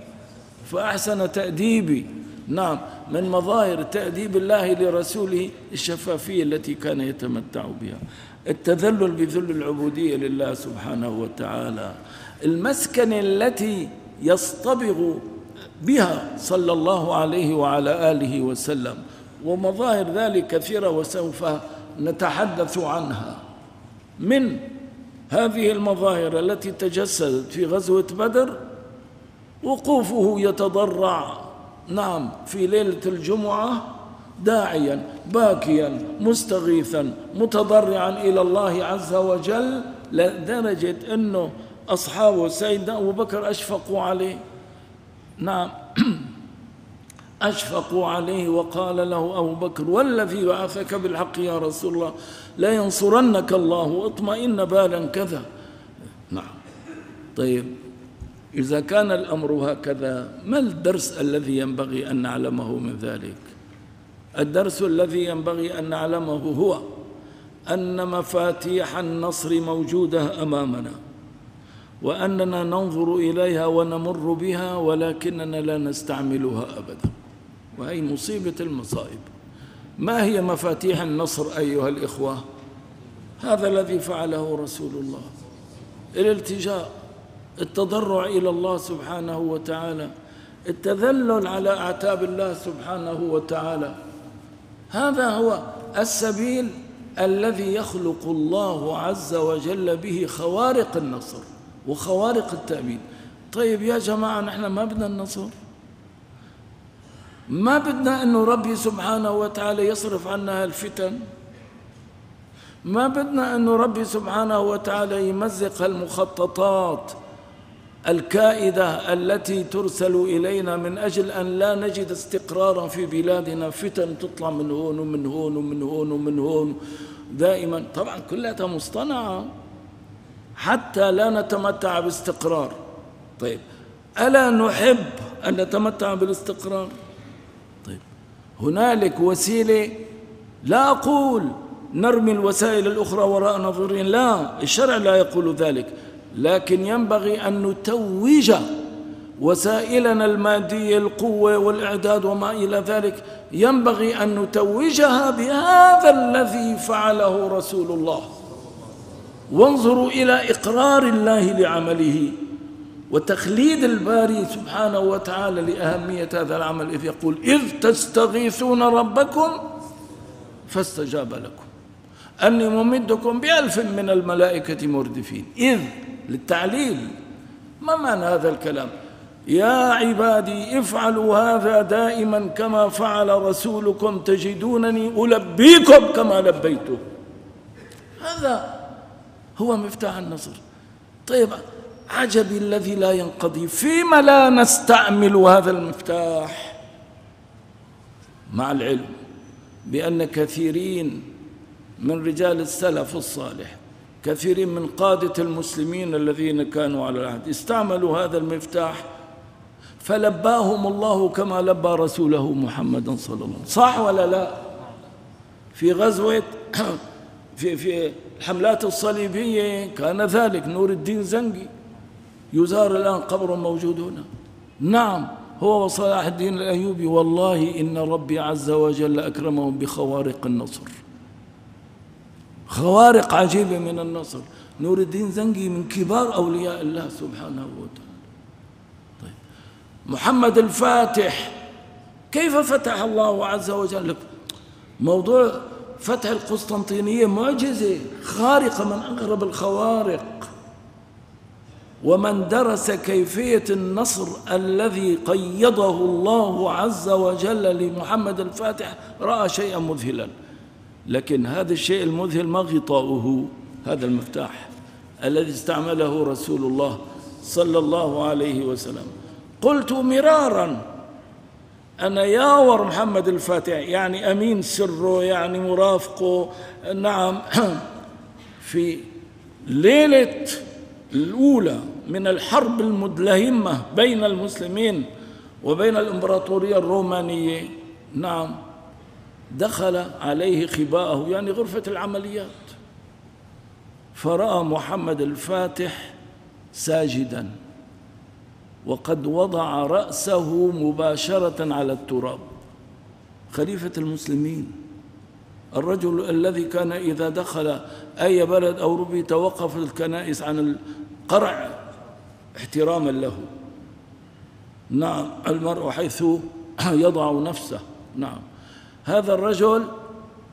فأحسن تأديبي. نعم من مظاهر تأديب الله لرسوله الشفافية التي كان يتمتع بها. التذلل بذل العبودية لله سبحانه وتعالى. المسكن التي يصطبغ بها صلى الله عليه وعلى آله وسلم. ومظاهر ذلك كثيرة وسوف نتحدث عنها. من هذه المظاهر التي تجسدت في غزوة بدر وقوفه يتضرع نعم في ليلة الجمعة داعيا باكيا مستغيثا متضرعا إلى الله عز وجل لدرجة أنه أصحابه سيدنا أبو بكر أشفقوا عليه. نعم. أشفقوا عليه وقال له أبو بكر والذي بعثك بالحق يا رسول الله لا ينصرنك الله واطمئن بالا كذا. طيب إذا كان الأمر هكذا ما الدرس الذي ينبغي أن نعلمه من ذلك؟ الدرس الذي ينبغي أن نعلمه هو أن مفاتيح النصر موجودة أمامنا. وأننا ننظر إليها ونمر بها ولكننا لا نستعملها أبدا. وهي مصيبة المصائب. ما هي مفاتيح النصر أيها الإخوة؟ هذا الذي فعله رسول الله. الالتجاء التضرع إلى الله سبحانه وتعالى التذلل على أعتاب الله سبحانه وتعالى. هذا هو السبيل الذي يخلق الله عز وجل به خوارق النصر. وخوارق التأمين. طيب يا جماعة نحن ما بدنا النصر. ما بدنا أنه ربي سبحانه وتعالى يصرف عنا الفتن. ما بدنا أنه ربي سبحانه وتعالى يمزق المخططات الكائدة التي ترسل إلينا من أجل أن لا نجد استقرارا في بلادنا. فتن تطلع من هون ومن هون ومن هون ومن هون دائما. طبعا كلها مصطنعة. حتى لا نتمتع باستقرار. طيب ألا نحب أن نتمتع بالاستقرار؟ طيب هنالك وسيلة لا أقول نرمي الوسائل الأخرى وراء نظرين لا الشرع لا يقول ذلك لكن ينبغي أن نتوج وسائلنا المادية القوة والإعداد وما إلى ذلك ينبغي أن نتوجها بهذا الذي فعله رسول الله. وانظروا إلى إقرار الله لعمله وتخليد الباري سبحانه وتعالى لأهمية هذا العمل إذ يقول إذ تستغيثون ربكم فاستجاب لكم. أني ممدكم بألف من الملائكة مردفين. إذ للتعليل ما معنى هذا الكلام؟ يا عبادي افعلوا هذا دائما كما فعل رسولكم تجدونني ألبيكم كما لبيته. هذا هو مفتاح النصر. طيب عجبي الذي لا ينقضي فيما لا نستعمل هذا المفتاح؟ مع العلم بأن كثيرين من رجال السلف الصالح كثير من قادة المسلمين الذين كانوا على العهد استعملوا هذا المفتاح فلباهم الله كما لبى رسوله محمدا صلى الله عليه وسلم صح ولا لا؟ في غزوة في في الحملات الصليبية كان ذلك. نور الدين زنقي يزار الآن قبر موجود هنا. نعم هو وصلاح الدين الأيوبي. والله إن ربي عز وجل أكرمهم بخوارق النصر. خوارق عجيبة من النصر. نور الدين زنقي من كبار أولياء الله سبحانه وتعالى. طيب. محمد الفاتح كيف فتح الله عز وجل موضوع فتح القسطنطينية معجزة خارقة من أغرب الخوارق. ومن درس كيفية النصر الذي قيضه الله عز وجل لمحمد الفاتح رأى شيئا مذهلا. لكن هذا الشيء المذهل ما غطاؤه هذا المفتاح الذي استعمله رسول الله صلى الله عليه وسلم. قلت مرارا أنا ياور محمد الفاتح يعني أمين سره يعني مرافقه. نعم في ليلة الأولى من الحرب المدلهمة بين المسلمين وبين الإمبراطورية الرومانية نعم دخل عليه خباءه يعني غرفة العمليات. فرأى محمد الفاتح ساجدا. وقد وضع رأسه مباشرة على التراب. خليفة المسلمين الرجل الذي كان إذا دخل أي بلد أو ربي توقف الكنائس عن القرع احتراما له. نعم المرء حيث يضع نفسه. نعم. هذا الرجل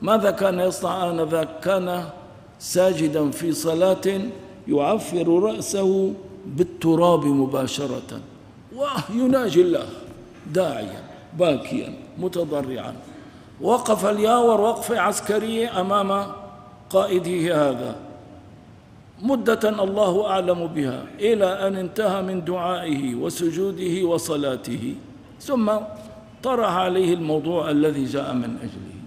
ماذا كان يصنع؟ آنذاك كان ساجدا في صلاة يعفر رأسه بالتراب مباشرة. ويناجي الله داعيا باكيا متضرعا. وقف الياور وقفة عسكرية أمام قائده هذا. مدة الله أعلم بها إلى أن انتهى من دعائه وسجوده وصلاته. ثم طرح عليه الموضوع الذي جاء من أجله.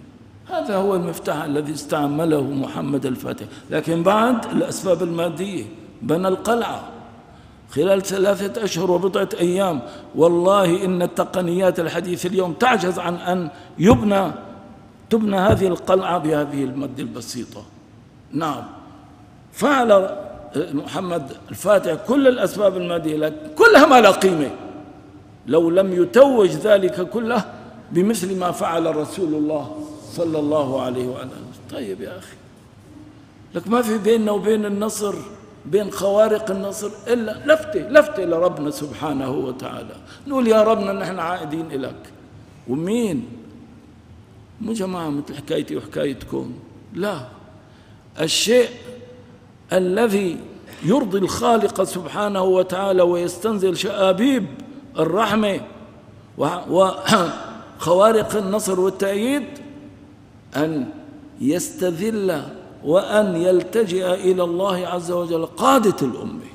هذا هو المفتاح الذي استعمله محمد الفاتح. لكن بعد الأسباب المادية. بنى القلعة. خلال ثلاثة أشهر وبضعة أيام. والله إن التقنيات الحديثة اليوم تعجز عن أن يبنى تبنى هذه القلعة بهذه المادة البسيطة. نعم. فعل محمد الفاتح كل الأسباب المادية لك كلها ما لا قيمة. لو لم يتوج ذلك كله بمثل ما فعل رسول الله صلى الله عليه وعلى آله طيب يا أخي لك ما في بيننا وبين النصر؟ بين خوارق النصر إلا لفتة لفتة لربنا سبحانه وتعالى. نقول يا ربنا نحن عائدين إليك. ومين؟ مو جماعة مثل حكايتي وحكايتكم. لا. الشيء الذي يرضي الخالق سبحانه وتعالى ويستنزل شآبيب الرحمة وخوارق النصر والتأييد أن يستذل وأن يلتجئ إلى الله عز وجل قادة الأمة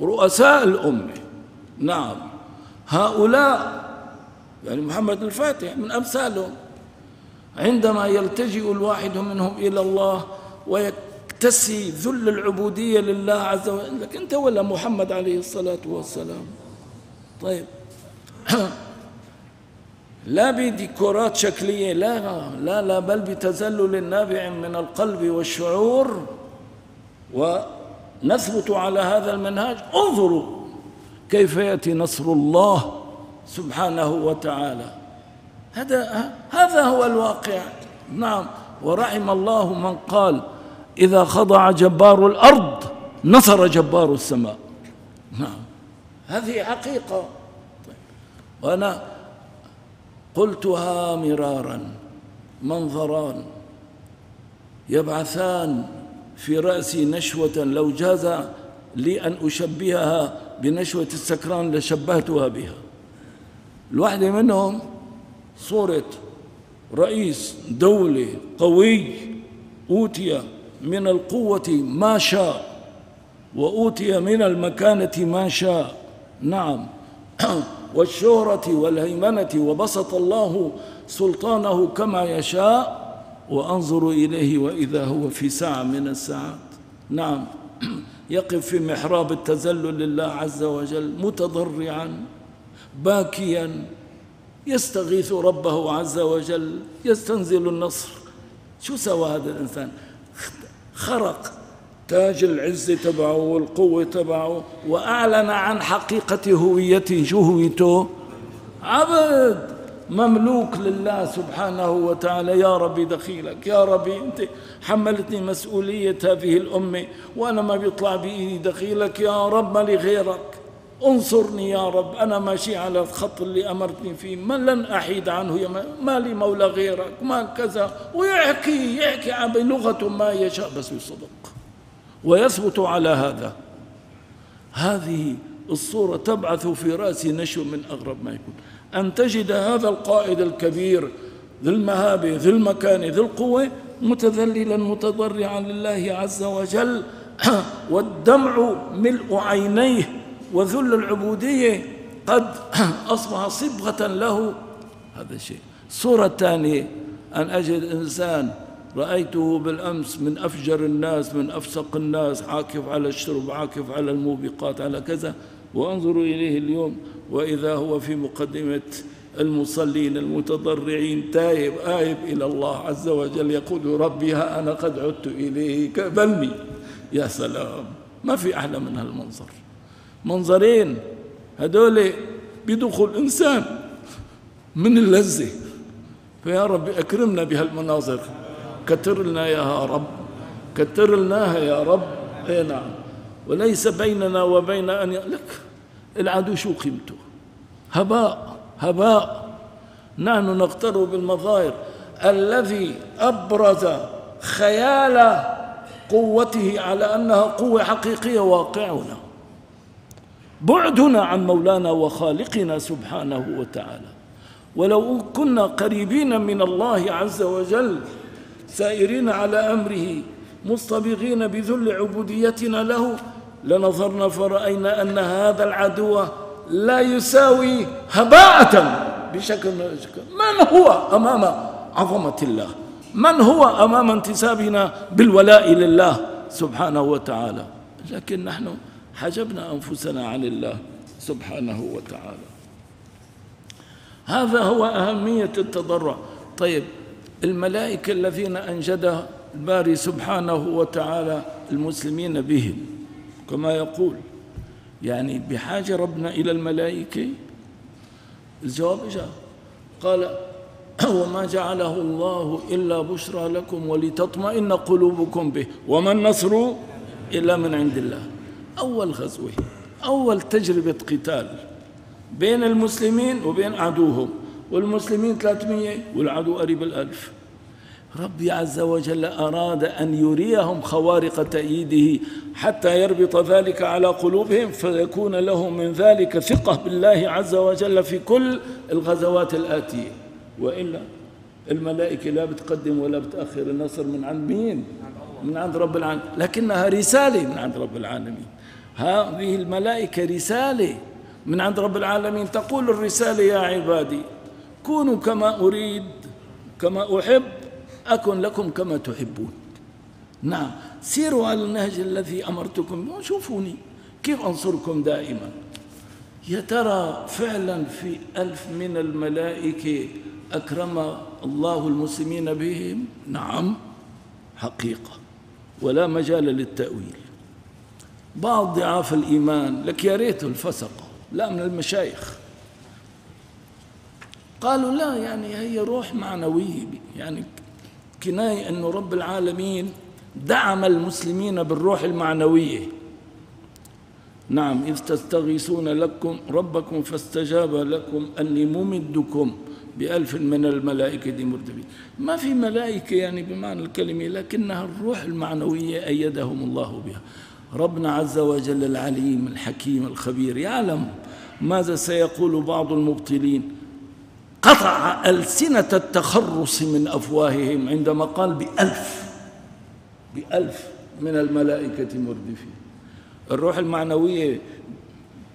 رؤساء الأمة. نعم. هؤلاء يعني محمد الفاتح من أمثالهم. عندما يلتجئ الواحد منهم إلى الله ويكتسي ذل العبودية لله عز وجل لك أنت ولا محمد عليه الصلاة والسلام. طيب. لا بديكورات شكلية لا لا لا بل بتزلل نابع من القلب والشعور. ونثبت على هذا المنهاج. انظروا كيف يأتي نصر الله سبحانه وتعالى. هذا هذا هو الواقع. نعم. ورحم الله من قال إذا خضع جبار الأرض نصر جبار السماء. نعم. هذه حقيقة. طيب. وأنا قلتها مرارا منظران يبعثان في رأسي نشوة لو جاز لي أن أشبهها بنشوة السكران لشبهتها بها. الواحدة منهم صورة رئيس دولة قوي أوتي من القوة ما شاء وأوتي من المكانة ما شاء. نعم. والشهرة والهيمنة وبسط الله سلطانه كما يشاء وأنظر إليه وإذا هو في ساعة من الساعات. نعم. يقف في محراب التذلل لله عز وجل متضرعا باكيا يستغيث ربه عز وجل يستنزل النصر. شو سوى هذا الإنسان؟ خرق. تاج العز تبعه والقوة تبعه وأعلن عن حقيقة هويته. شو هويته؟ عبد مملوك لله سبحانه وتعالى. يا ربي دخيلك يا ربي أنت حملتني مسؤولية هذه الأمة وأنا ما بيطلع بإيدي دخيلك. يا رب ما لي غيرك. انصرني يا رب أنا ماشي على الخط اللي أمرتني فيه. ما لن أحيد عنه يا ما لي مولى غيرك ما كذا. ويحكي يحكي بلغة ما يشاء. بس يصدق. ويثبت على هذا. هذه الصورة تبعث في رأسي نشو من أغرب ما يكون. أن تجد هذا القائد الكبير ذي المهابة ذي المكان ذي القوة متذللا متضرعا لله عز وجل. والدمع ملء عينيه وذل العبودية قد أصبح صبغة له. هذا الشيء الصورة الثانية أن أجد إنسان رأيته بالأمس من أفجر الناس من أفسق الناس عاكف على الشرب عاكف على الموبقات على كذا. وأنظر إليه اليوم وإذا هو في مقدمة المصلين المتضرعين تائب آيب إلى الله عز وجل يقول ربي ها أنا قد عدت إليك بلني. يا سلام ما في أحلى من هالمنظر. منظرين هدول بدخل إنسان من اللذة. فيا رب أكرمنا بهالمناظر. كتر لنا يا رب كتر لناها يا رب. أي نعم. وليس بيننا وبين أن لك العدو شو قيمته؟ هباء هباء. نحن نغتر بالمظاهر. الذي أبرز خيال قوته على أنها قوة حقيقية واقعنا. بعدنا عن مولانا وخالقنا سبحانه وتعالى. ولو كنا قريبين من الله عز وجل سائرين على أمره مصطبغين بذل عبوديتنا له. لنظرنا فرأينا أن هذا العدو لا يساوي هباءة بشكل من الأشكال. من هو أمام عظمة الله؟ من هو أمام انتسابنا بالولاء لله سبحانه وتعالى؟ لكن نحن حجبنا أنفسنا عن الله سبحانه وتعالى. هذا هو أهمية التضرع. طيب الملائكة الذين أنجدها الباري سبحانه وتعالى المسلمين بهم كما يقول يعني بحاجة ربنا إلى الملائكة. الجواب جاء. قال وما جعله الله إلا بشرى لكم ولتطمئن قلوبكم به. وما النصر إلا من عند الله. أول غزوة أول تجربة قتال بين المسلمين وبين عدوهم. والمسلمين 300 والعدو قريب الألف. ربي عز وجل أراد أن يريهم خوارق تأييده حتى يربط ذلك على قلوبهم فيكون لهم من ذلك ثقة بالله عز وجل في كل الغزوات الآتية. وإلا الملائكة لا بتقدم ولا بتأخر النصر من عند مين؟ من عند رب العالمين. لكنها رسالة من عند رب العالمين. هذه الملائكة رسالة من عند رب العالمين. تقول الرسالة يا عبادي كونوا كما أريد كما أحب أكن لكم كما تحبون. نعم سيروا على النهج الذي أمرتكم. وشوفوني كيف أنصركم دائما. يا ترى فعلا في ألف من الملائكة أكرم الله المسلمين بهم؟ نعم حقيقة ولا مجال للتأويل. بعض ضعاف الإيمان لك يا ريت الفسقة لا من المشايخ. قالوا لا يعني هي روح معنوية يعني كناية أنه رب العالمين دعم المسلمين بالروح المعنوية. نعم إذ تستغيثون لكم ربكم فاستجاب لكم أني ممدكم بألف من الملائكة مردفين. ما في ملائكة يعني بمعنى الكلمة لكنها الروح المعنوية أيدهم الله بها. ربنا عز وجل العليم الحكيم الخبير يعلم ماذا سيقول بعض المبطلين. قطع ألسنة التخرص من أفواههم عندما قال بألف بألف من الملائكة مردفين. الروح المعنوية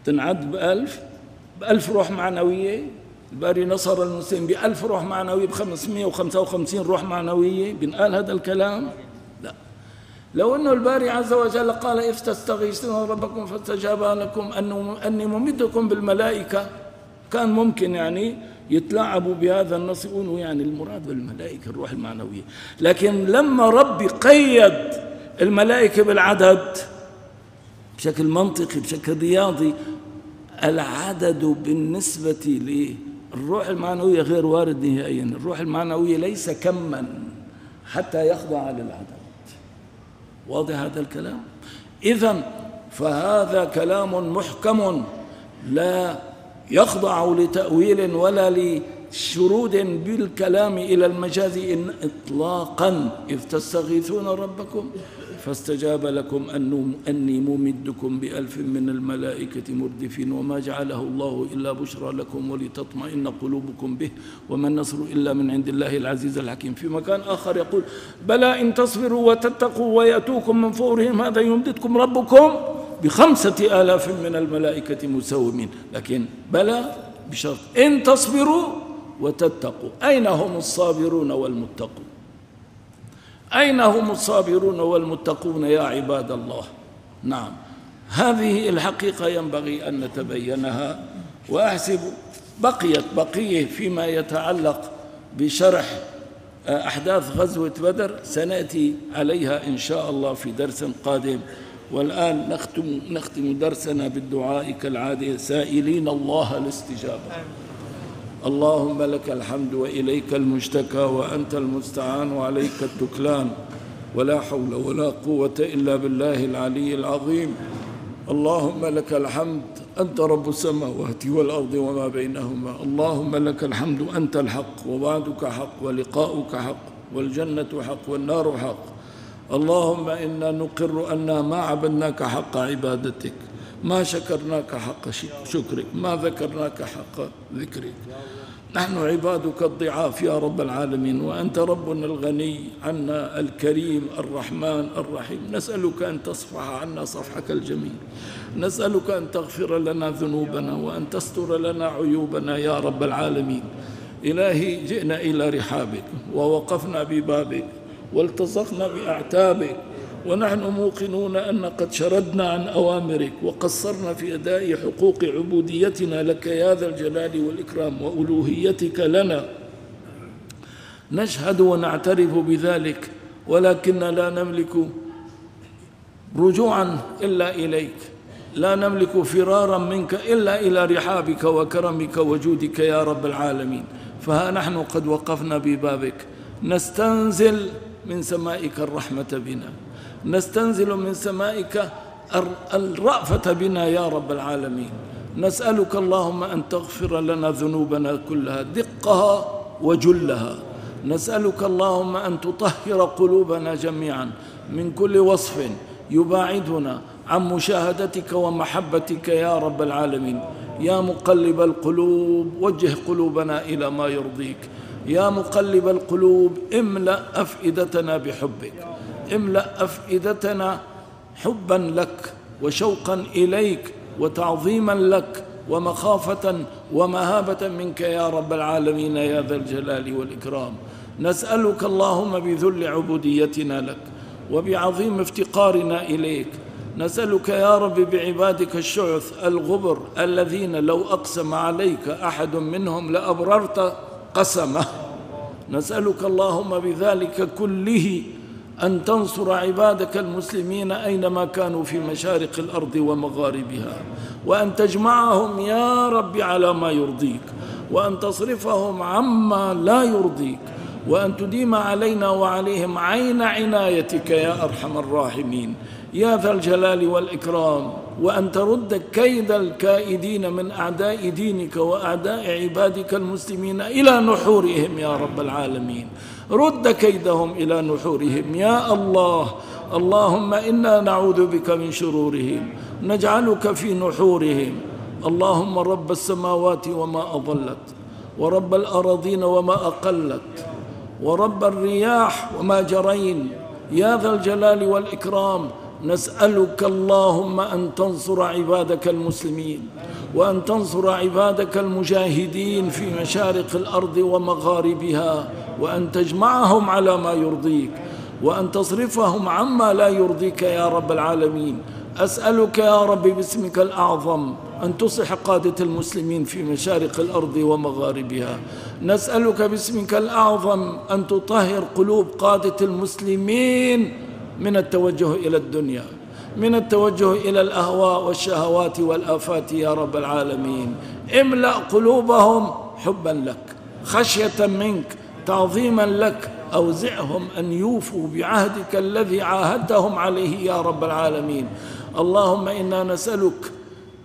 تنعد بألف بألف روح معنوية. الباري نصر المسلمين بألف روح معنوية بخمسمائة وخمسة وخمسين روح معنوية. بنقال هذا الكلام؟ لا. لو أنه الباري عز وجل قال إذ تستغيثون ربكم فاستجاب لكم أني ممدكم بالملائكة. كان ممكن يعني يتلاعبوا بهذا النص يقولوا يعني المراد بالملائكة الروح المعنوية. لكن لما ربي قيد الملائكة بالعدد بشكل منطقي بشكل رياضي العدد بالنسبة للروح المعنوية غير وارد نهائيا. الروح المعنوية ليس كما حتى يخضع للعدد. واضح هذا الكلام؟ إذا فهذا كلام محكم لا يخضع لتأويل ولا لشرود بالكلام إلى المجاز إن إطلاقا. إذ تستغيثون ربكم فاستجاب لكم أني ممدكم بألف من الملائكة مردفين وما جعله الله إلا بشرى لكم ولتطمئن قلوبكم به وما النصر إلا من عند الله العزيز الحكيم. في مكان آخر يقول بلى إن تصبروا وتتقوا ويأتوكم من فورهم هذا يمددكم ربكم بخمسة آلاف من الملائكة مسومين. لكن بلى بشرط إن تصبروا وتتقوا. أين هم الصابرون والمتقون؟ أين هم الصابرون والمتقون يا عباد الله؟ نعم هذه الحقيقة ينبغي أن نتبينها وأحسب بقيت بقية فيما يتعلق بشرح أحداث غزوة بدر. سنأتي عليها إن شاء الله في درس قادم. والآن نختم, نختم درسنا بالدعاء كالعادة. سائلين الله الاستجابة. اللهم لك الحمد وإليك المشتكى وأنت المستعان وعليك التكلان. ولا حول ولا قوة إلا بالله العلي العظيم. اللهم لك الحمد. أنت رب السماوات والأرض وما بينهما. اللهم لك الحمد. أنت الحق. ووعدك حق. ولقاؤك حق. والجنة حق. والنار حق. اللهم إنا نقر أنا ما عبدناك حق عبادتك ما شكرناك حق شكرك ما ذكرناك حق ذكرك. نحن عبادك الضعاف يا رب العالمين وأنت ربنا الغني عنا الكريم الرحمن الرحيم. نسألك أن تصفح عنا صفحك الجميل. نسألك أن تغفر لنا ذنوبنا وأن تستر لنا عيوبنا يا رب العالمين. إلهي جئنا إلى رحابك ووقفنا ببابك. والتصقنا بأعتابك. ونحن موقنون أن قد شردنا عن أوامرك وقصرنا في أداء حقوق عبوديتنا لك يا ذا الجلال والإكرام وألوهيتك لنا. نشهد ونعترف بذلك ولكن لا نملك رجوعا إلا إليك. لا نملك فرارا منك إلا إلى رحابك وكرمك وجودك يا رب العالمين. فها نحن قد وقفنا ببابك. نستنزل من سمائك الرحمة بنا. نستنزل من سمائك الرأفة بنا يا رب العالمين. نسألك اللهم أن تغفر لنا ذنوبنا كلها دقها وجلها. نسألك اللهم أن تطهر قلوبنا جميعا من كل وصف يباعدنا عن مشاهدتك ومحبتك يا رب العالمين. يا مقلب القلوب وجه قلوبنا إلى ما يرضيك. يا مقلب القلوب املأ أفئدتنا بحبك. املأ أفئدتنا حبا لك وشوقا إليك وتعظيما لك ومخافة ومهابة منك يا رب العالمين يا ذا الجلال والإكرام. نسألك اللهم بذل عبوديتنا لك وبعظيم افتقارنا إليك. نسألك يا رب بعبادك الشعث الغبر الذين لو أقسم عليك أحد منهم لأبررت قسمه. نسألك اللهم بذلك كله أن تنصر عبادك المسلمين أينما كانوا في مشارق الأرض ومغاربها وأن تجمعهم يا رب على ما يرضيك وأن تصرفهم عما لا يرضيك وأن تديم علينا وعليهم عين عنايتك يا أرحم الراحمين. يا ذا الجلال والإكرام وأن ترد كيد الكائدين من أعداء دينك وأعداء عبادك المسلمين إلى نحورهم يا رب العالمين. رد كيدهم إلى نحورهم يا الله. اللهم إنا نعوذ بك من شرورهم نجعلك في نحورهم. اللهم رب السماوات وما أضلت ورب الأراضين وما أقلت ورب الرياح وما جرين. يا ذا الجلال والإكرام نسألك اللهم أن تنصر عبادك المسلمين وأن تنصر عبادك المجاهدين في مشارق الأرض ومغاربها وأن تجمعهم على ما يرضيك وأن تصرفهم عما لا يرضيك يا رب العالمين. أسألك يا رب باسمك الأعظم أن تصلح قادة المسلمين في مشارق الأرض ومغاربها. نسألك باسمك الأعظم أن تطهر قلوب قادة المسلمين من التوجه إلى الدنيا من التوجه إلى الأهواء والشهوات والآفات يا رب العالمين. املأ قلوبهم حبا لك خشية منك تعظيما لك أوزعهم أن يوفوا بعهدك الذي عاهدتهم عليه يا رب العالمين. اللهم إنا نسألك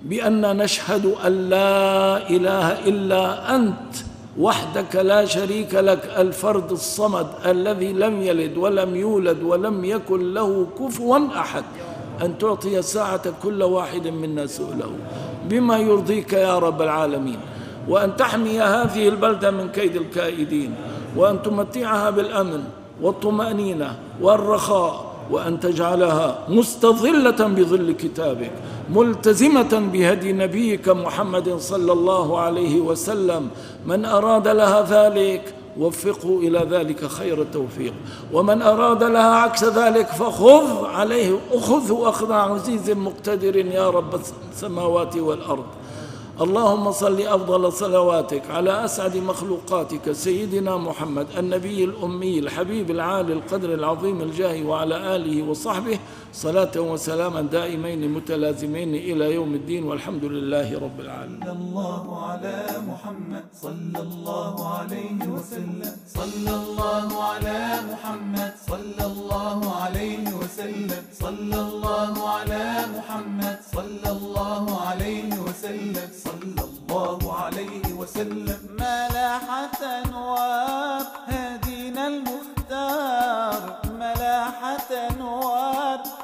بأن نشهد أن لا إله إلا أنت وحدك لا شريك لك الفرد الصمد الذي لم يلد ولم يولد ولم يكن له كفوا أحد. أن تعطي الساعة كل واحد منا سؤله. بما يرضيك يا رب العالمين. وأن تحمي هذه البلدة من كيد الكائدين. وأن تمتعها بالأمن والطمأنينة والرخاء وأن تجعلها مستظلة بظل كتابك ملتزمة بهدي نبيك محمد صلى الله عليه وسلم. من أراد لها ذلك وفقه إلى ذلك خير التوفيق. ومن أراد لها عكس ذلك فخذ عليه أخذه أخذ عزيز مقتدر يا رب السماوات والأرض. اللهم صل أفضل صلواتك على أسعد مخلوقاتك سيدنا محمد النبي الأمي الحبيب العالي القدر العظيم الجاه وعلى آله وصحبه صلاة وسلاما دائمين متلازمين إلى يوم الدين والحمد لله رب العالمين. صلى الله على محمد. صلى الله عليه وسلم. صلى الله على محمد. صلى الله عليه وسلم. صلى الله على محمد. صلى الله عليه وسلم. صلى الله عليه وسلم. ما لاحت أنوار هدينا المختار. ملاحة أنوار